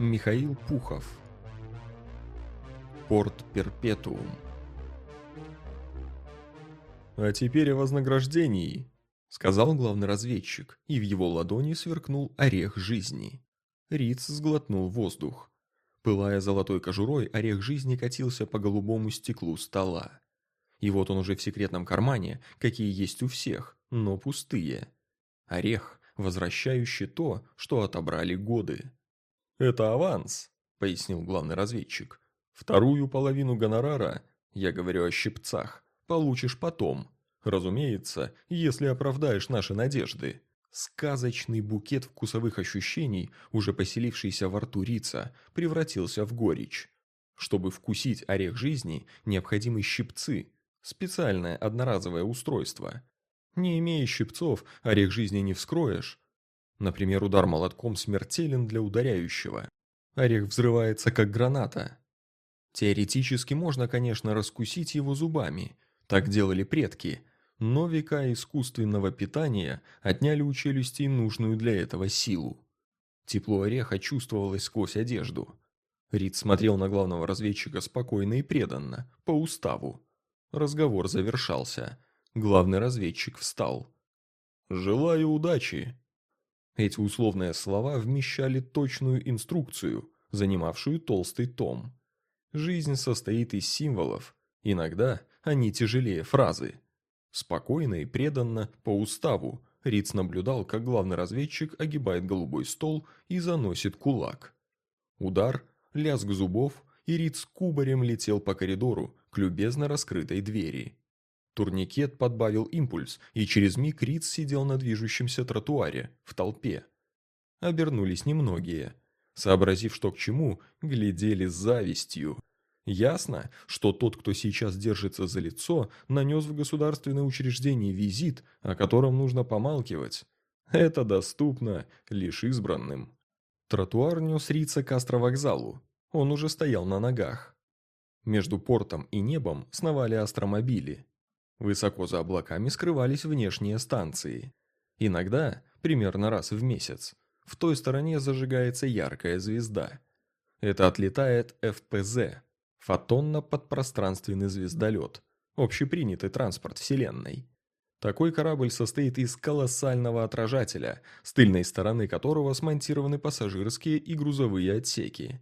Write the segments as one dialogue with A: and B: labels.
A: Михаил Пухов. Порт Перпетуум. «А теперь о вознаграждении», — сказал главный разведчик, и в его ладони сверкнул орех жизни. Риц сглотнул воздух. Пылая золотой кожурой, орех жизни катился по голубому стеклу стола. И вот он уже в секретном кармане, какие есть у всех, но пустые. Орех, возвращающий то, что отобрали годы. «Это аванс», — пояснил главный разведчик. «Вторую половину гонорара, я говорю о щипцах, получишь потом. Разумеется, если оправдаешь наши надежды». Сказочный букет вкусовых ощущений, уже поселившийся во рту Рица, превратился в горечь. Чтобы вкусить орех жизни, необходимы щипцы, специальное одноразовое устройство. Не имея щипцов, орех жизни не вскроешь. Например, удар молотком смертелен для ударяющего. Орех взрывается как граната. Теоретически можно, конечно, раскусить его зубами. Так делали предки – но века искусственного питания отняли у челюстей нужную для этого силу. Тепло ореха чувствовалось сквозь одежду. Рид смотрел на главного разведчика спокойно и преданно, по уставу. Разговор завершался. Главный разведчик встал. «Желаю удачи!» Эти условные слова вмещали точную инструкцию, занимавшую толстый том. Жизнь состоит из символов, иногда они тяжелее фразы. Спокойно и преданно, по уставу, Риц наблюдал, как главный разведчик огибает голубой стол и заносит кулак. Удар, лязг зубов, и Риц кубарем летел по коридору к любезно раскрытой двери. Турникет подбавил импульс, и через миг Риц сидел на движущемся тротуаре, в толпе. Обернулись немногие. Сообразив, что к чему, глядели с завистью. Ясно, что тот, кто сейчас держится за лицо, нанес в государственное учреждение визит, о котором нужно помалкивать. Это доступно лишь избранным. Тротуар нес Рица к астровокзалу. Он уже стоял на ногах. Между портом и небом сновали астромобили. Высоко за облаками скрывались внешние станции. Иногда, примерно раз в месяц, в той стороне зажигается яркая звезда. Это отлетает ФПЗ Фотонно-подпространственный звездолет. Общепринятый транспорт Вселенной. Такой корабль состоит из колоссального отражателя, с тыльной стороны которого смонтированы пассажирские и грузовые отсеки.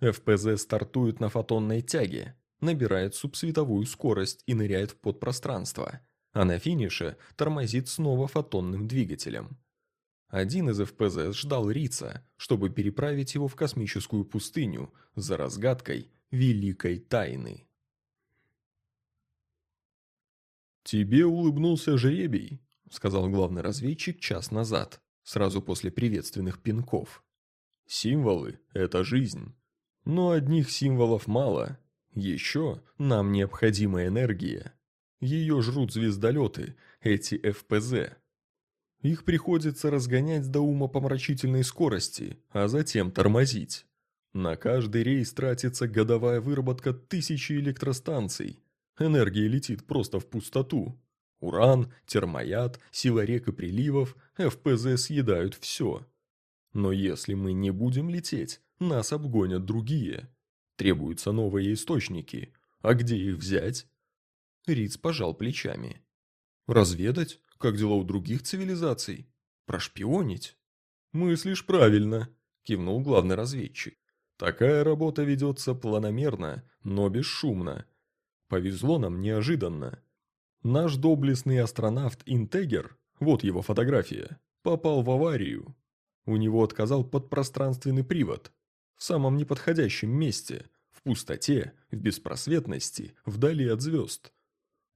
A: ФПЗ стартует на фотонной тяге, набирает субсветовую скорость и ныряет в подпространство, а на финише тормозит снова фотонным двигателем. Один из ФПЗ ждал Рица, чтобы переправить его в космическую пустыню за разгадкой великой тайны. «Тебе улыбнулся жребий», — сказал главный разведчик час назад, сразу после приветственных пинков. «Символы — это жизнь. Но одних символов мало. Еще нам необходима энергия. Ее жрут звездолеты, эти ФПЗ. Их приходится разгонять до умопомрачительной скорости, а затем тормозить. На каждый рейс тратится годовая выработка тысячи электростанций. Энергия летит просто в пустоту. Уран, термояд, сила рек и приливов, ФПЗ съедают все. Но если мы не будем лететь, нас обгонят другие. Требуются новые источники. А где их взять? Риц пожал плечами. Разведать, как дела у других цивилизаций? Прошпионить? Мыслишь правильно, кивнул главный разведчик. Такая работа ведется планомерно, но бесшумно. Повезло нам неожиданно. Наш доблестный астронавт Интегер, вот его фотография, попал в аварию. У него отказал подпространственный привод. В самом неподходящем месте, пустоте, в беспросветности, вдали от звезд.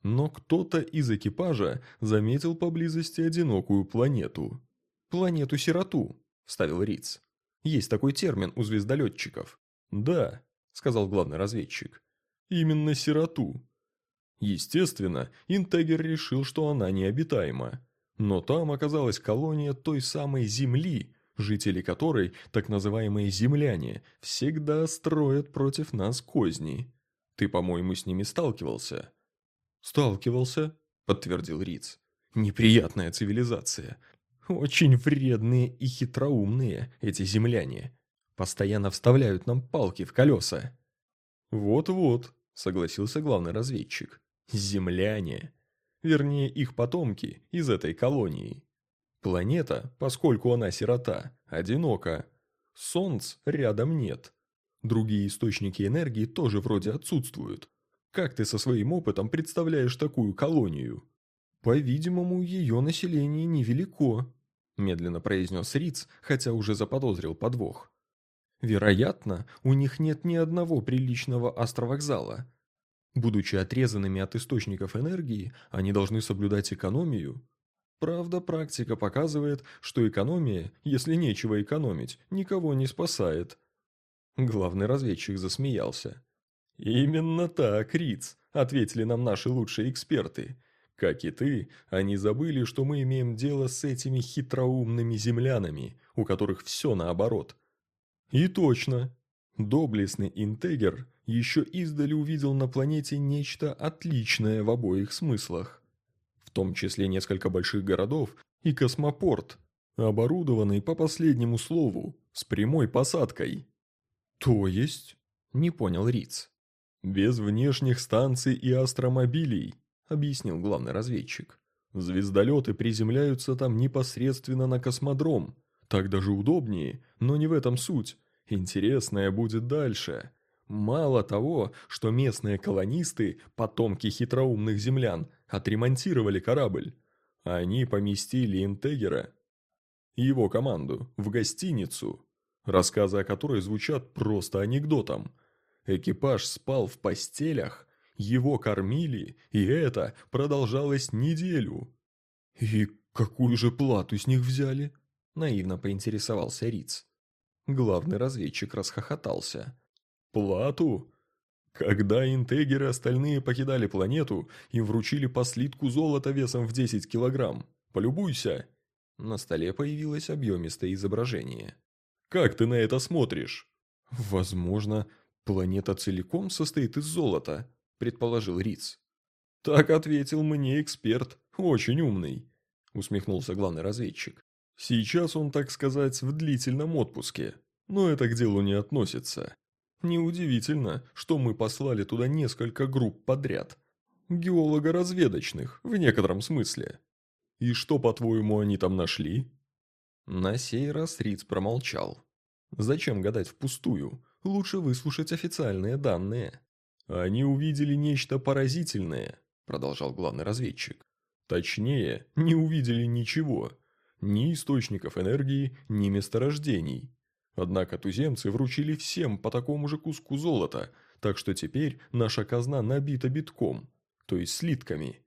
A: Но кто-то из экипажа заметил поблизости одинокую планету. «Планету-сироту», – вставил Риц. Есть такой термин у звездолетчиков. Да, сказал главный разведчик. Именно сироту. Естественно, Интегер решил, что она необитаема. Но там оказалась колония той самой Земли, жители которой, так называемые земляне, всегда строят против нас козни. Ты, по-моему, с ними сталкивался?» «Сталкивался», — подтвердил Риц. «Неприятная цивилизация. Очень вредные и хитроумные эти земляне. Постоянно вставляют нам палки в колеса». «Вот-вот», — согласился главный разведчик. «Земляне. Вернее, их потомки из этой колонии. Планета, поскольку она сирота, одинока. Солнц рядом нет. Другие источники энергии тоже вроде отсутствуют. Как ты со своим опытом представляешь такую колонию? По-видимому, ее население невелико, медленно произнес Риц, хотя уже заподозрил подвох. Вероятно, у них нет ни одного приличного астровокзала. Будучи отрезанными от источников энергии, они должны соблюдать экономию. Правда, практика показывает, что экономия, если нечего экономить, никого не спасает. Главный разведчик засмеялся. «Именно так, Риц», — ответили нам наши лучшие эксперты. «Как и ты, они забыли, что мы имеем дело с этими хитроумными землянами, у которых все наоборот». И точно. Доблестный интегер еще издали увидел на планете нечто отличное в обоих смыслах. В том числе несколько больших городов и космопорт, оборудованный по последнему слову, с прямой посадкой. «То есть?» – не понял Риц. «Без внешних станций и астромобилей», – объяснил главный разведчик. «Звездолеты приземляются там непосредственно на космодром. Так даже удобнее, но не в этом суть. Интересное будет дальше. Мало того, что местные колонисты, потомки хитроумных землян, отремонтировали корабль, они поместили Интегера, его команду, в гостиницу, рассказы о которой звучат просто анекдотом. Экипаж спал в постелях, его кормили, и это продолжалось неделю. «И какую же плату с них взяли?» – наивно поинтересовался Риц. Главный разведчик расхохотался. «Плату?» Когда интегеры остальные покидали планету, им вручили по слитку золота весом в 10 килограмм. Полюбуйся!» На столе появилось объемистое изображение. Как ты на это смотришь?» «Возможно, планета целиком состоит из золота», – предположил Риц. «Так ответил мне эксперт, очень умный», – усмехнулся главный разведчик. «Сейчас он, так сказать, в длительном отпуске, но это к делу не относится. Неудивительно, что мы послали туда несколько групп подряд. Геолого-разведочных, в некотором смысле. И что, по-твоему, они там нашли?» На сей раз Риц промолчал. Зачем гадать впустую? Лучше выслушать официальные данные. Они увидели нечто поразительное, продолжал главный разведчик. Точнее, не увидели ничего. Ни источников энергии, ни месторождений. Однако туземцы вручили всем по такому же куску золота, так что теперь наша казна набита битком, то есть слитками.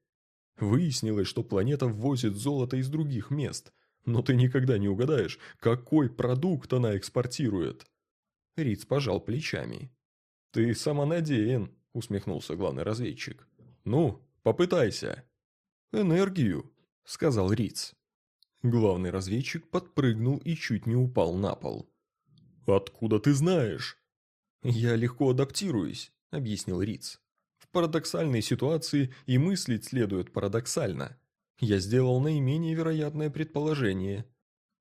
A: Выяснилось, что планета ввозит золото из других мест – но ты никогда не угадаешь, какой продукт она экспортирует. Риц пожал плечами. Ты самонадеян, усмехнулся главный разведчик. Ну, попытайся. Энергию, сказал Риц. Главный разведчик подпрыгнул и чуть не упал на пол. «Откуда ты знаешь?» «Я легко адаптируюсь», — объяснил Риц. «В парадоксальной ситуации и мыслить следует парадоксально. Я сделал наименее вероятное предположение.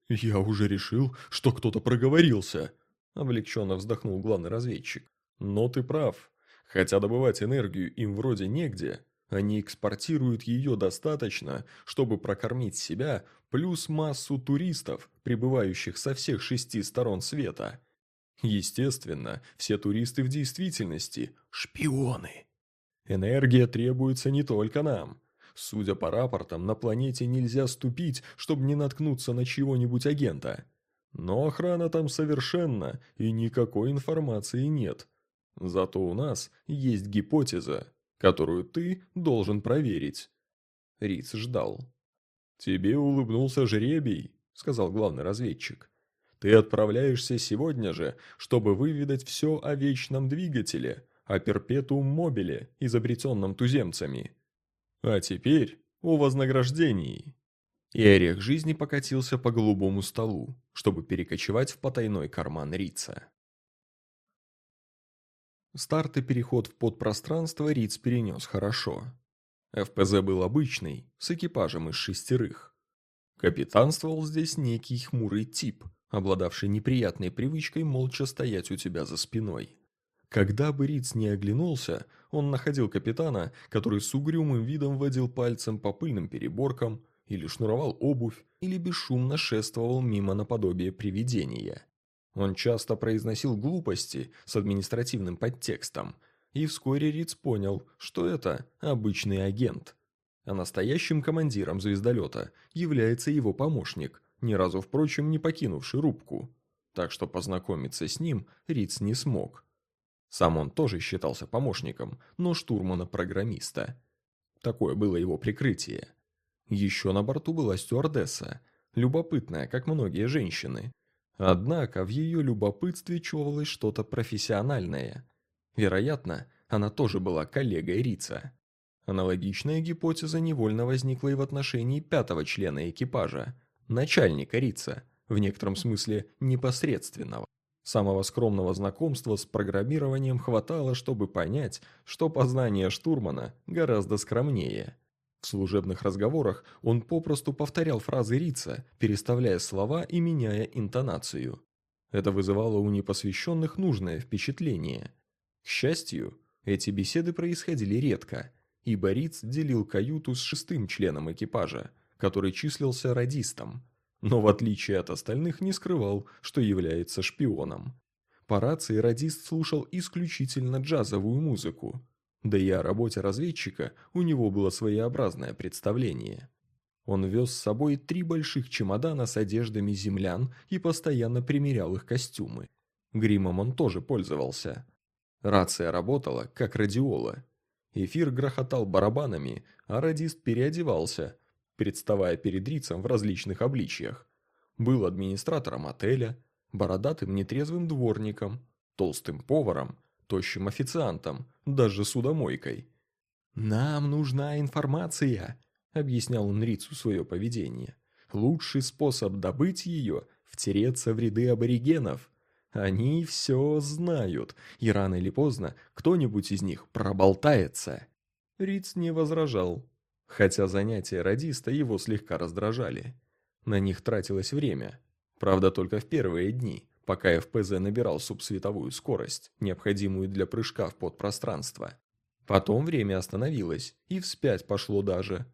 A: «Я уже решил, что кто-то проговорился», – облегченно вздохнул главный разведчик. «Но ты прав. Хотя добывать энергию им вроде негде, они экспортируют ее достаточно, чтобы прокормить себя, плюс массу туристов, прибывающих со всех шести сторон света. Естественно, все туристы в действительности – шпионы. Энергия требуется не только нам. Судя по рапортам, на планете нельзя ступить, чтобы не наткнуться на чьего-нибудь агента. Но охрана там совершенно, и никакой информации нет. Зато у нас есть гипотеза, которую ты должен проверить. Риц ждал. «Тебе улыбнулся жребий», — сказал главный разведчик. «Ты отправляешься сегодня же, чтобы выведать все о вечном двигателе, о перпетуум мобиле, изобретенном туземцами. А теперь о вознаграждении. И орех жизни покатился по голубому столу, чтобы перекочевать в потайной карман Рица. Старт и переход в подпространство Риц перенес хорошо. ФПЗ был обычный, с экипажем из шестерых. Капитанствовал здесь некий хмурый тип, обладавший неприятной привычкой молча стоять у тебя за спиной. Когда бы Риц не оглянулся, он находил капитана, который с угрюмым видом водил пальцем по пыльным переборкам, или шнуровал обувь, или бесшумно шествовал мимо наподобие привидения. Он часто произносил глупости с административным подтекстом, и вскоре Риц понял, что это обычный агент. А настоящим командиром звездолета является его помощник, ни разу, впрочем, не покинувший рубку. Так что познакомиться с ним Риц не смог. Сам он тоже считался помощником, но штурмана-программиста. Такое было его прикрытие. Еще на борту была стюардесса, любопытная, как многие женщины. Однако в ее любопытстве чувствовалось что-то профессиональное. Вероятно, она тоже была коллегой Рица. Аналогичная гипотеза невольно возникла и в отношении пятого члена экипажа, начальника Рица, в некотором смысле непосредственного. Самого скромного знакомства с программированием хватало, чтобы понять, что познание штурмана гораздо скромнее. В служебных разговорах он попросту повторял фразы Рица, переставляя слова и меняя интонацию. Это вызывало у непосвященных нужное впечатление. К счастью, эти беседы происходили редко, ибо Риц делил каюту с шестым членом экипажа, который числился радистом – но в отличие от остальных не скрывал, что является шпионом. По рации радист слушал исключительно джазовую музыку, да и о работе разведчика у него было своеобразное представление. Он вез с собой три больших чемодана с одеждами землян и постоянно примерял их костюмы. Гримом он тоже пользовался. Рация работала, как радиола. Эфир грохотал барабанами, а радист переодевался, представая перед Рицем в различных обличиях. Был администратором отеля, бородатым нетрезвым дворником, толстым поваром, тощим официантом, даже судомойкой. «Нам нужна информация», — объяснял он Рицу свое поведение. «Лучший способ добыть ее — втереться в ряды аборигенов. Они все знают, и рано или поздно кто-нибудь из них проболтается». Риц не возражал, хотя занятия радиста его слегка раздражали. На них тратилось время, правда только в первые дни, пока ФПЗ набирал субсветовую скорость, необходимую для прыжка в подпространство. Потом время остановилось, и вспять пошло даже.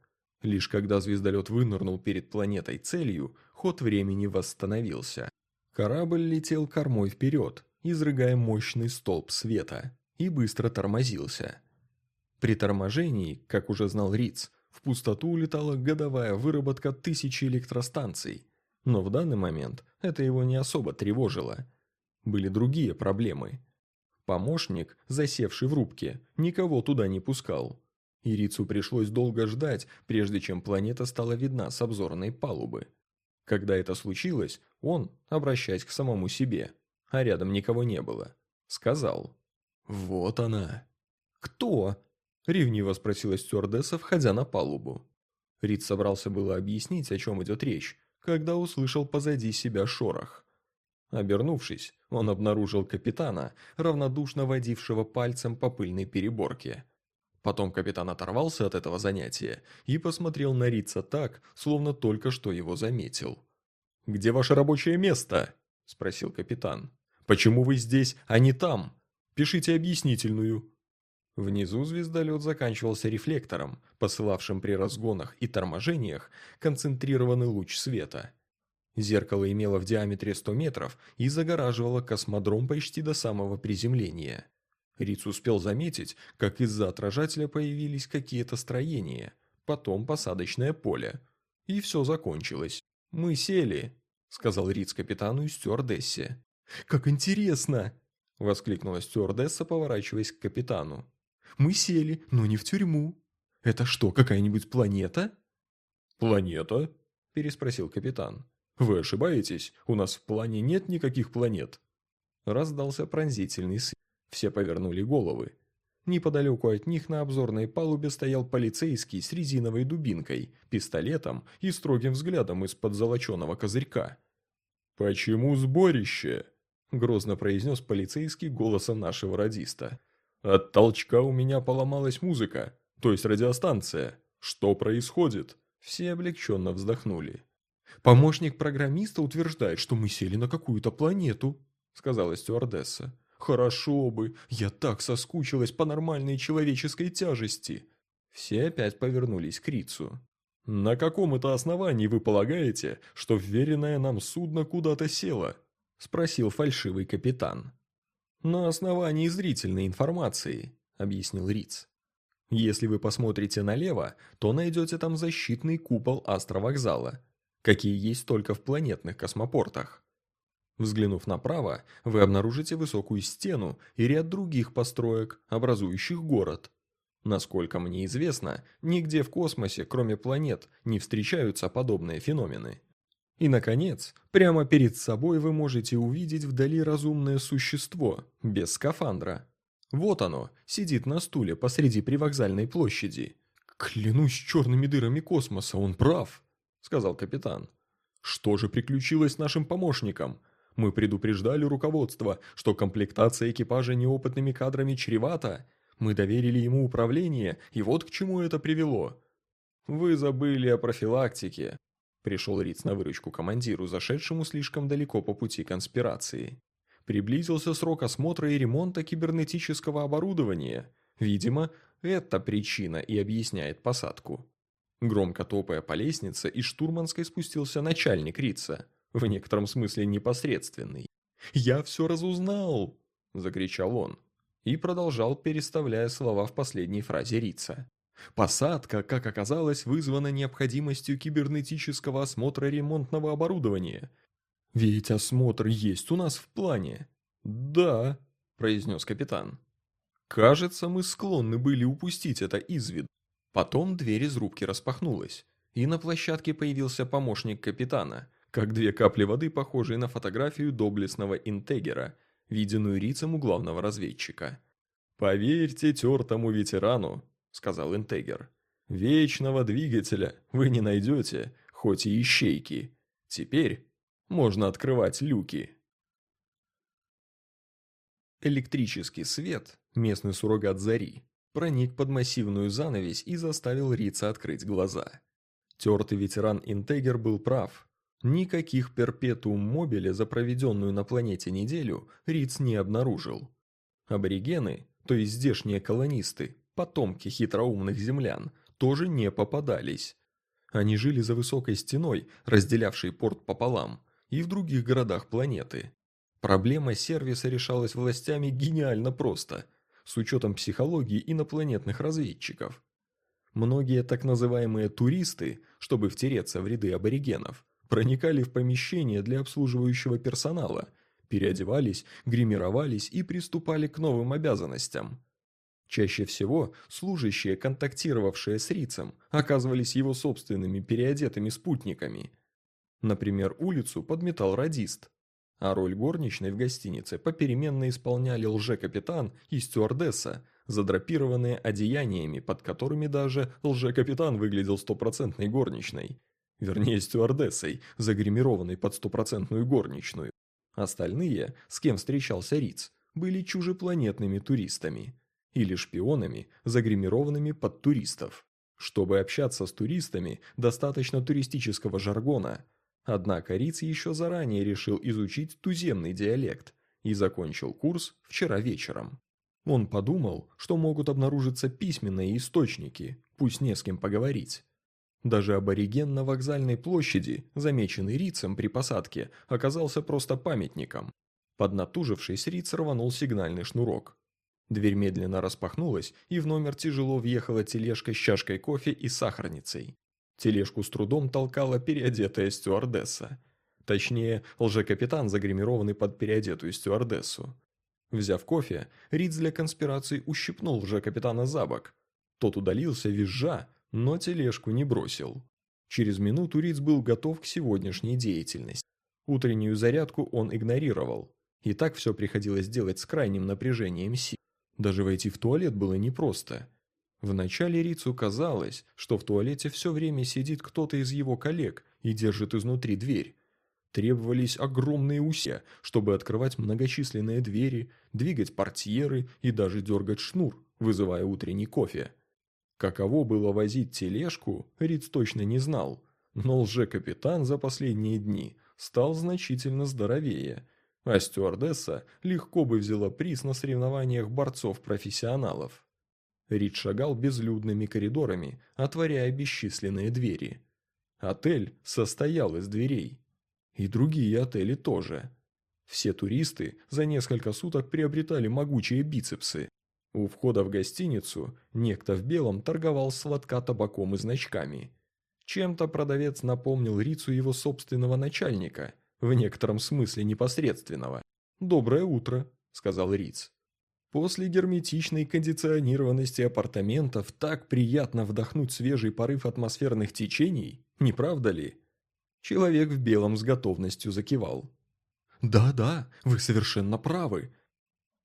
A: Лишь когда звездолет вынырнул перед планетой целью, ход времени восстановился. Корабль летел кормой вперед, изрыгая мощный столб света, и быстро тормозился. При торможении, как уже знал Риц, в пустоту улетала годовая выработка тысячи электростанций. Но в данный момент это его не особо тревожило. Были другие проблемы. Помощник, засевший в рубке, никого туда не пускал. Ирицу пришлось долго ждать, прежде чем планета стала видна с обзорной палубы. Когда это случилось, он, обращаясь к самому себе, а рядом никого не было, сказал «Вот она». «Кто?» Ревниво спросила стюардесса, входя на палубу. Рид собрался было объяснить, о чем идет речь, когда услышал позади себя шорох. Обернувшись, он обнаружил капитана, равнодушно водившего пальцем по пыльной переборке. Потом капитан оторвался от этого занятия и посмотрел на Рица так, словно только что его заметил. «Где ваше рабочее место?» – спросил капитан. «Почему вы здесь, а не там? Пишите объяснительную». Внизу звездолет заканчивался рефлектором, посылавшим при разгонах и торможениях концентрированный луч света. Зеркало имело в диаметре 100 метров и загораживало космодром почти до самого приземления. Риц успел заметить, как из-за отражателя появились какие-то строения, потом посадочное поле. И все закончилось. «Мы сели», — сказал Риц капитану и стюардессе. «Как интересно!» — воскликнула стюардесса, поворачиваясь к капитану. Мы сели, но не в тюрьму. Это что, какая-нибудь планета?»
B: «Планета?» – переспросил капитан. «Вы ошибаетесь, у нас в плане нет никаких планет».
A: Раздался пронзительный свет. Все повернули головы. Неподалеку от них на обзорной палубе стоял полицейский с резиновой дубинкой, пистолетом и строгим взглядом из-под золоченого козырька.
B: «Почему сборище?»
A: – грозно произнес полицейский голосом нашего радиста.
B: От толчка у меня поломалась музыка, то есть радиостанция. Что происходит?
A: Все облегченно вздохнули. «Помощник программиста утверждает, что мы сели на какую-то планету», — сказала стюардесса. «Хорошо бы, я так соскучилась по нормальной человеческой тяжести». Все опять повернулись к Рицу. «На каком это основании вы полагаете, что вверенное нам судно куда-то село?» – спросил фальшивый капитан. «На основании зрительной информации», – объяснил Риц. «Если вы посмотрите налево, то найдете там защитный купол астровокзала, какие есть только в планетных космопортах. Взглянув направо, вы обнаружите высокую стену и ряд других построек, образующих город. Насколько мне известно, нигде в космосе, кроме планет, не встречаются подобные феномены. И, наконец, прямо перед собой вы можете увидеть вдали разумное существо, без скафандра. Вот оно, сидит на стуле посреди привокзальной площади. «Клянусь черными дырами космоса, он прав», — сказал капитан. «Что же приключилось с нашим помощником? Мы предупреждали руководство, что комплектация экипажа неопытными кадрами чревата, мы доверили ему управление, и вот к чему это привело. Вы забыли о профилактике. Пришел Риц на выручку командиру, зашедшему слишком далеко по пути конспирации. Приблизился срок осмотра и ремонта кибернетического оборудования. Видимо, это причина и объясняет посадку. Громко топая по лестнице, из штурманской спустился начальник Рица, в некотором смысле непосредственный. «Я все разузнал!» – закричал он и продолжал, переставляя слова в последней фразе Рица. Посадка, как оказалось, вызвана необходимостью кибернетического осмотра ремонтного оборудования. Ведь осмотр есть у нас в плане. Да, произнес капитан. Кажется, мы склонны были упустить это из виду. Потом дверь из рубки распахнулась, и на площадке появился помощник капитана, как две капли воды, похожие на фотографию доблестного интегера – виденную Рицем у главного разведчика. «Поверьте тертому ветерану», — сказал Интегер. «Вечного двигателя вы не найдете, хоть и ищейки. Теперь можно открывать люки». Электрический свет, местный суррогат зари, проник под массивную занавесь и заставил Рица открыть глаза. Тертый ветеран Интегер был прав. Никаких перпетуум мобиля за проведенную на планете неделю Риц не обнаружил. Аборигены, то есть здешние колонисты, потомки хитроумных землян, тоже не попадались. Они жили за высокой стеной, разделявшей порт пополам, и в других городах планеты. Проблема сервиса решалась властями гениально просто, с учетом психологии инопланетных разведчиков. Многие так называемые «туристы», чтобы втереться в ряды аборигенов, проникали в помещение для обслуживающего персонала, переодевались, гримировались и приступали к новым обязанностям. Чаще всего служащие, контактировавшие с Рицем, оказывались его собственными переодетыми спутниками. Например, улицу подметал радист, а роль горничной в гостинице попеременно исполняли лже-капитан и стюардесса, задрапированные одеяниями, под которыми даже лже-капитан выглядел стопроцентной горничной. Вернее, стюардессой, загримированной под стопроцентную горничную. Остальные, с кем встречался Риц, были чужепланетными туристами. Или шпионами, загримированными под туристов. Чтобы общаться с туристами, достаточно туристического жаргона. Однако Риц еще заранее решил изучить туземный диалект и закончил курс вчера вечером. Он подумал, что могут обнаружиться письменные источники, пусть не с кем поговорить. Даже абориген на вокзальной площади, замеченный Рицем при посадке, оказался просто памятником. Поднатужившись, Риц рванул сигнальный шнурок. Дверь медленно распахнулась, и в номер тяжело въехала тележка с чашкой кофе и сахарницей. Тележку с трудом толкала переодетая стюардесса. Точнее, лжекапитан, загримированный под переодетую стюардессу. Взяв кофе, Риц для конспирации ущипнул лжекапитана за бок. Тот удалился, визжа, но тележку не бросил. Через минуту Риц был готов к сегодняшней деятельности. Утреннюю зарядку он игнорировал. И так все приходилось делать с крайним напряжением сил. Даже войти в туалет было непросто. Вначале Рицу казалось, что в туалете все время сидит кто-то из его коллег и держит изнутри дверь. Требовались огромные усилия, чтобы открывать многочисленные двери, двигать портьеры и даже дергать шнур, вызывая утренний кофе. Каково было возить тележку, Риц точно не знал,
B: Но лже-капитан за последние дни стал значительно здоровее, а стюардесса легко бы взяла приз на соревнованиях борцов-профессионалов. Рид шагал безлюдными коридорами, отворяя бесчисленные двери. Отель состоял из дверей. И другие отели тоже. Все туристы за несколько суток приобретали могучие бицепсы. У входа в гостиницу некто в белом торговал сладка табаком и значками. Чем-то продавец напомнил Рицу его собственного начальника, в некотором смысле непосредственного. «Доброе утро», — сказал Риц. После герметичной кондиционированности апартаментов так приятно вдохнуть свежий порыв атмосферных течений, не правда ли? Человек в белом с готовностью закивал. «Да-да, вы совершенно правы.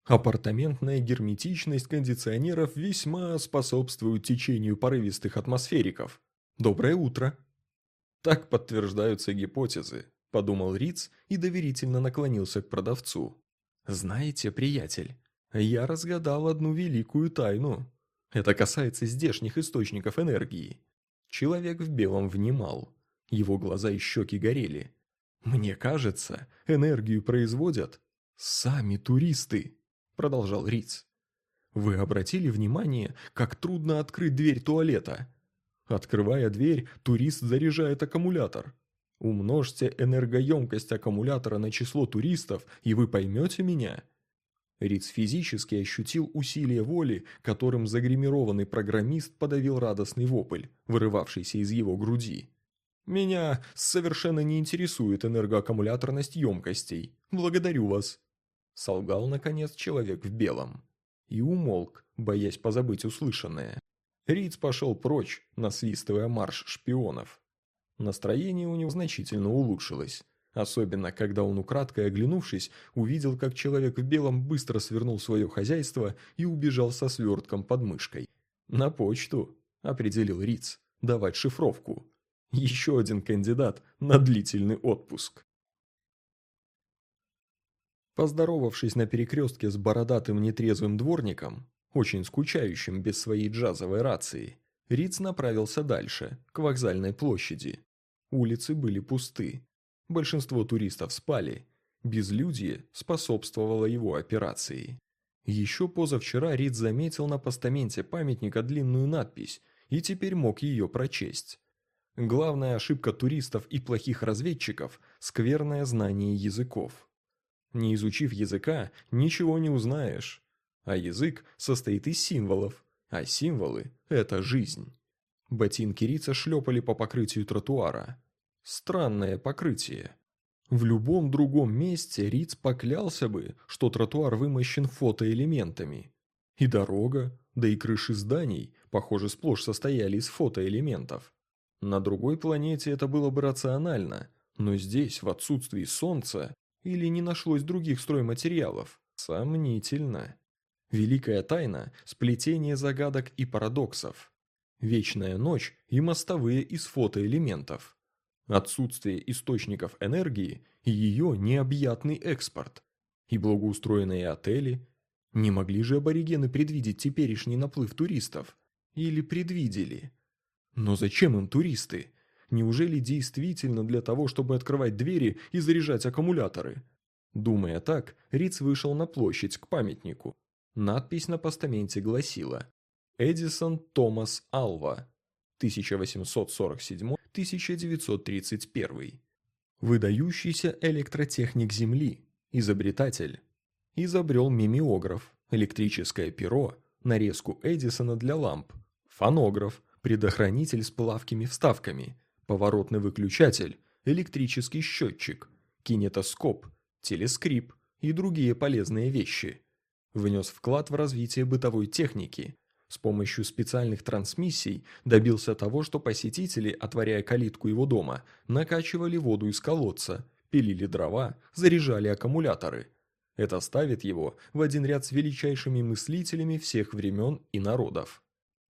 B: Апартаментная герметичность кондиционеров весьма способствует течению порывистых атмосфериков. Доброе утро!» «Так подтверждаются гипотезы», – подумал Риц и доверительно наклонился к продавцу. «Знаете, приятель, я разгадал одну великую тайну. Это касается здешних источников энергии. Человек в белом внимал. Его глаза и щеки горели. «Мне кажется, энергию производят сами туристы», – продолжал Риц. «Вы обратили внимание, как трудно открыть дверь туалета? Открывая дверь, турист заряжает аккумулятор. Умножьте энергоемкость аккумулятора на число туристов, и вы поймете меня». Риц физически ощутил усилие воли, которым загримированный программист подавил радостный вопль, вырывавшийся из его груди. «Меня совершенно не интересует энергоаккумуляторность емкостей. Благодарю вас», — солгал, наконец, человек в белом. И умолк, боясь позабыть услышанное. Риц пошел прочь, насвистывая марш шпионов. Настроение у него значительно улучшилось. Особенно, когда он, украдкой оглянувшись, увидел, как человек в белом быстро свернул свое хозяйство и убежал со свертком под мышкой. «На почту», – определил Риц, – «давать шифровку». Еще один кандидат на длительный отпуск. Поздоровавшись на перекрестке с бородатым нетрезвым дворником, очень скучающим без своей джазовой рации, Риц направился дальше, к вокзальной площади. Улицы были пусты. Большинство туристов спали. Безлюдье способствовало его операции. Еще позавчера Рид заметил на постаменте памятника длинную надпись и теперь мог ее прочесть. Главная ошибка туристов и плохих разведчиков – скверное знание языков. Не изучив языка, ничего не узнаешь. А язык состоит из символов, а символы – это жизнь. Ботинки Рица шлепали по покрытию тротуара. Странное покрытие. В любом другом месте Риц поклялся бы, что тротуар вымощен фотоэлементами. И дорога, да и крыши зданий, похоже, сплошь состояли из фотоэлементов. На другой планете это было бы рационально, но здесь, в отсутствии Солнца, или не нашлось других стройматериалов, сомнительно. Великая тайна – сплетение загадок и парадоксов. Вечная ночь и мостовые из фотоэлементов. Отсутствие источников энергии и ее необъятный экспорт. И благоустроенные отели. Не могли же аборигены предвидеть теперешний наплыв туристов? Или предвидели? Но зачем им туристы? Неужели действительно для того, чтобы открывать двери и заряжать аккумуляторы? Думая так, Риц вышел на площадь к памятнику. Надпись на постаменте гласила «Эдисон Томас Алва, 1847 1931. Выдающийся электротехник Земли, изобретатель. Изобрел мимеограф, электрическое перо, нарезку Эдисона для ламп, фонограф, предохранитель с плавкими вставками, поворотный выключатель, электрический счетчик, кинетоскоп, телескрип и другие полезные вещи. Внес вклад в развитие бытовой техники, с помощью специальных трансмиссий добился того, что посетители, отворяя калитку его дома, накачивали воду из колодца, пилили дрова, заряжали аккумуляторы. Это ставит его в один ряд с величайшими мыслителями всех времен и народов.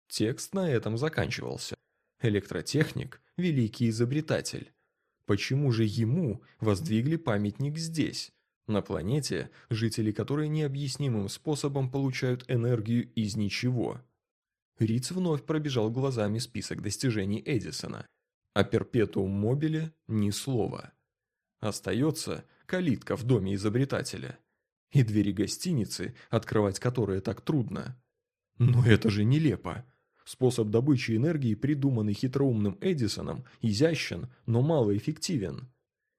B: Текст на этом заканчивался. Электротехник – великий изобретатель. Почему же ему воздвигли памятник здесь, на планете, жители которой необъяснимым способом получают энергию из ничего. Риц вновь пробежал глазами список достижений Эдисона. О перпетуум мобиле ни слова. Остается калитка в доме изобретателя. И двери гостиницы, открывать которые так трудно. Но это же нелепо. Способ добычи энергии, придуманный хитроумным Эдисоном, изящен, но малоэффективен.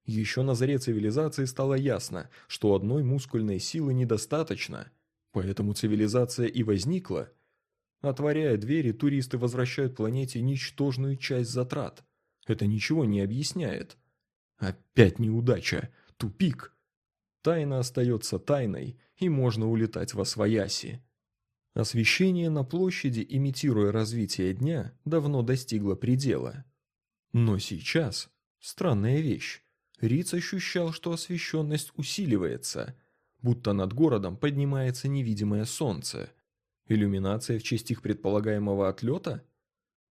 B: Еще на заре цивилизации стало ясно, что одной мускульной силы недостаточно, поэтому цивилизация и возникла. Отворяя двери, туристы возвращают планете ничтожную часть затрат. Это ничего не объясняет. Опять неудача, тупик. Тайна остается тайной, и можно улетать во свояси. Освещение на площади, имитируя развитие дня, давно достигло предела. Но сейчас, странная вещь, Риц ощущал, что освещенность усиливается, будто над городом поднимается невидимое солнце. Иллюминация в честь их предполагаемого отлета?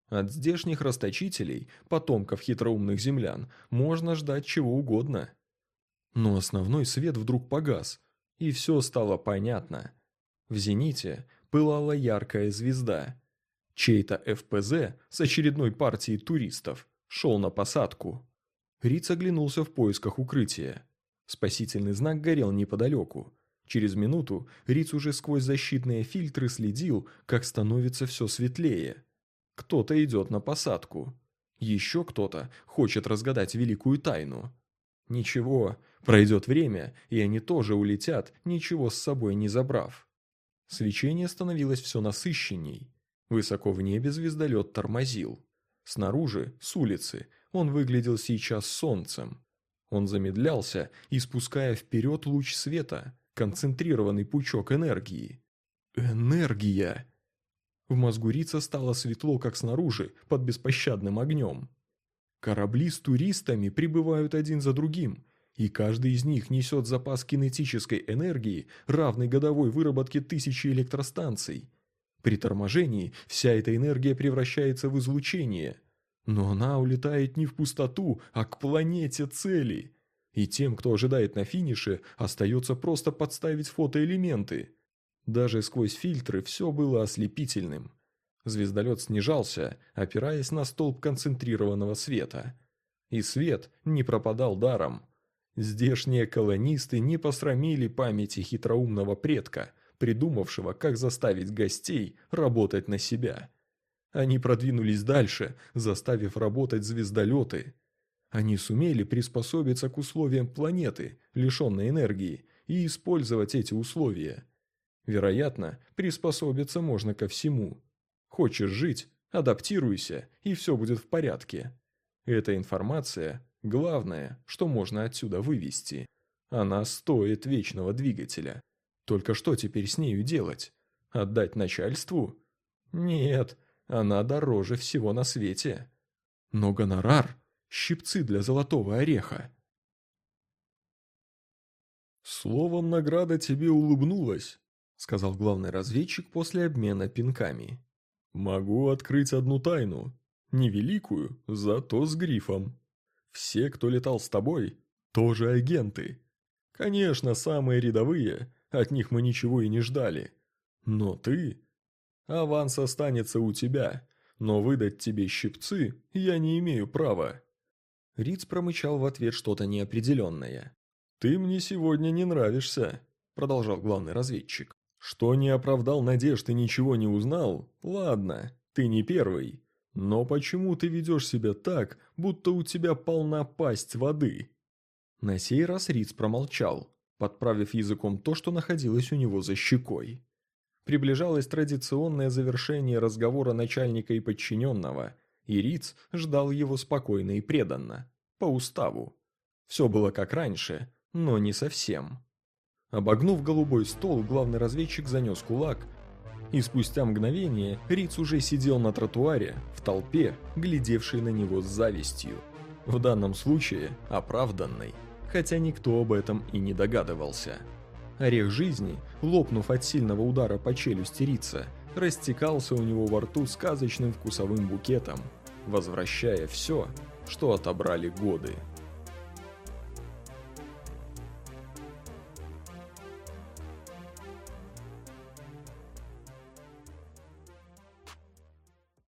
B: От здешних расточителей, потомков хитроумных землян, можно ждать чего угодно. Но основной свет вдруг погас, и все стало понятно. В зените пылала яркая звезда. Чей-то ФПЗ с очередной партией туристов шел на посадку. Риц оглянулся в поисках укрытия. Спасительный знак горел неподалеку. Через минуту Риц уже сквозь защитные фильтры следил, как становится все светлее. Кто-то идет на посадку. Еще кто-то хочет разгадать великую тайну. Ничего, пройдет время, и они тоже улетят, ничего с собой не забрав. Свечение становилось все насыщенней. Высоко в небе звездолет тормозил. Снаружи, с улицы, он выглядел сейчас солнцем. Он замедлялся, испуская вперед луч света, концентрированный пучок энергии. Энергия! В мозгу Рица стало светло, как снаружи, под беспощадным огнем. Корабли с туристами прибывают один за другим, и каждый из них несет запас кинетической энергии, равный годовой выработке тысячи электростанций. При торможении вся эта энергия превращается в излучение. Но она улетает не в пустоту, а к планете цели. И тем, кто ожидает на финише, остается просто подставить фотоэлементы. Даже сквозь фильтры все было ослепительным. Звездолет снижался, опираясь на столб концентрированного света. И свет не пропадал даром – Здешние колонисты не посрамили памяти хитроумного предка, придумавшего, как заставить гостей работать на себя. Они продвинулись дальше, заставив работать звездолеты. Они сумели приспособиться к условиям планеты, лишенной энергии, и использовать эти условия. Вероятно, приспособиться можно ко всему. Хочешь жить – адаптируйся, и все будет в порядке. Эта информация Главное, что можно отсюда вывести. Она стоит вечного двигателя. Только что теперь с нею делать? Отдать начальству? Нет, она дороже всего на свете. Но гонорар – щипцы для золотого ореха.
A: «Словом, награда тебе улыбнулась», – сказал главный разведчик после обмена пинками. «Могу открыть одну тайну. Невеликую, зато с грифом». Все, кто летал с тобой, тоже агенты. Конечно, самые рядовые, от них мы ничего и не ждали. Но ты... Аванс останется у тебя, но выдать тебе щипцы я не имею права».
B: Риц промычал в ответ что-то неопределенное.
A: «Ты мне сегодня не нравишься», — продолжал главный разведчик. «Что не оправдал надежд и ничего не узнал? Ладно, ты не первый. Но почему ты ведешь себя так, будто у тебя полна пасть воды?»
B: На сей раз Риц промолчал, подправив языком то, что находилось у него за щекой. Приближалось традиционное завершение разговора начальника и подчиненного, и Риц ждал его спокойно и преданно, по уставу. Все было как раньше, но не совсем. Обогнув голубой стол, главный разведчик занес кулак и спустя мгновение Риц уже сидел на тротуаре, в толпе, глядевшей на него с завистью. В данном случае оправданной, хотя никто об этом и не догадывался. Орех жизни, лопнув от сильного удара по челюсти Рица, растекался у него во рту сказочным вкусовым букетом, возвращая все, что отобрали годы.